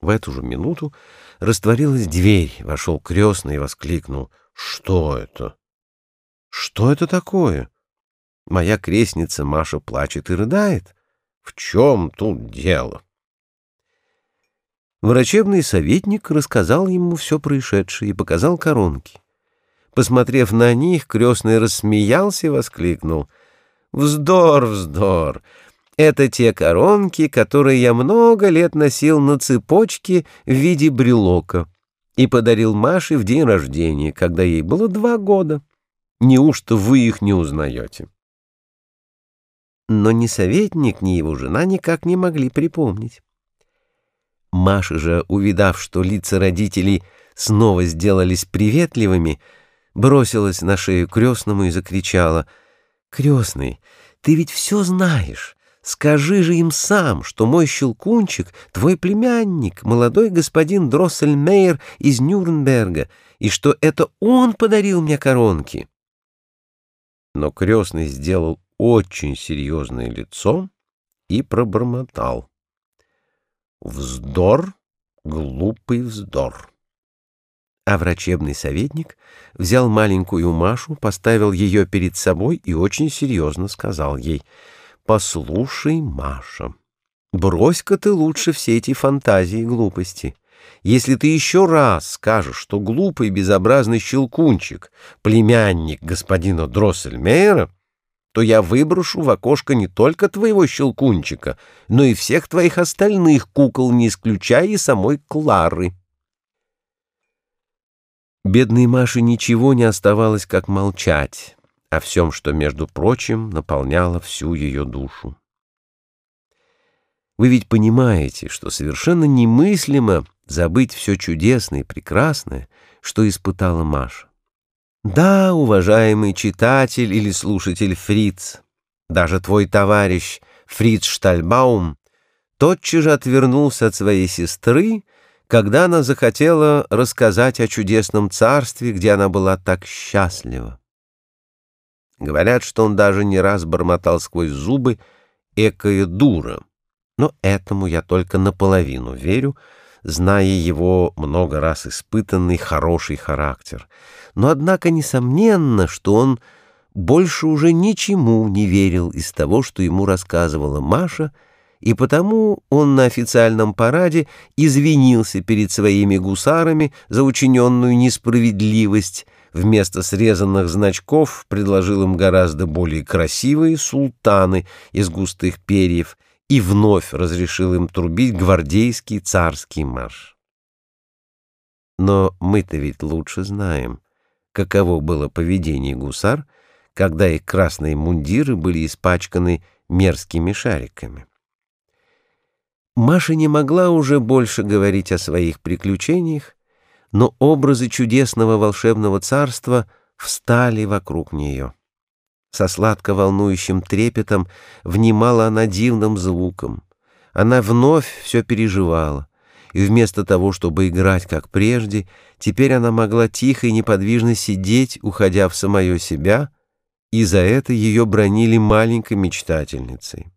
В эту же минуту растворилась дверь, вошел крестный и воскликнул. «Что это? Что это такое?» Моя крестница Маша плачет и рыдает. В чем тут дело? Врачебный советник рассказал ему все происшедшее и показал коронки. Посмотрев на них, крестный рассмеялся и воскликнул. «Вздор, вздор! Это те коронки, которые я много лет носил на цепочке в виде брелока и подарил Маше в день рождения, когда ей было два года. Неужто вы их не узнаете?» Но ни советник, ни его жена никак не могли припомнить. Маша же, увидав, что лица родителей снова сделались приветливыми, бросилась на шею крестному и закричала. «Крестный, ты ведь все знаешь. Скажи же им сам, что мой щелкунчик — твой племянник, молодой господин Дроссельмейер из Нюрнберга, и что это он подарил мне коронки». Но крестный сделал очень серьезное лицо и пробормотал. Вздор, глупый вздор. А врачебный советник взял маленькую Машу, поставил ее перед собой и очень серьезно сказал ей, «Послушай, Маша, брось-ка ты лучше все эти фантазии и глупости. Если ты еще раз скажешь, что глупый безобразный щелкунчик, племянник господина Дроссельмейера, то я выброшу в окошко не только твоего щелкунчика, но и всех твоих остальных кукол, не исключая и самой Клары. Бедной Маше ничего не оставалось, как молчать о всем, что, между прочим, наполняло всю ее душу. Вы ведь понимаете, что совершенно немыслимо забыть все чудесное и прекрасное, что испытала Маша. Да, уважаемый читатель или слушатель Фриц, даже твой товарищ Фриц Штальбаум тотчас же отвернулся от своей сестры, когда она захотела рассказать о чудесном царстве, где она была так счастлива. Говорят, что он даже не раз бормотал сквозь зубы «экая дура», но этому я только наполовину верю, зная его много раз испытанный хороший характер. Но, однако, несомненно, что он больше уже ничему не верил из того, что ему рассказывала Маша, и потому он на официальном параде извинился перед своими гусарами за учиненную несправедливость, вместо срезанных значков предложил им гораздо более красивые султаны из густых перьев и вновь разрешил им трубить гвардейский царский марш. Но мы-то ведь лучше знаем, каково было поведение гусар, когда их красные мундиры были испачканы мерзкими шариками. Маша не могла уже больше говорить о своих приключениях, но образы чудесного волшебного царства встали вокруг нее. Со сладко волнующим трепетом внимала она дивным звуком. Она вновь все переживала, и вместо того, чтобы играть, как прежде, теперь она могла тихо и неподвижно сидеть, уходя в самое себя, и за это ее бронили маленькой мечтательницей.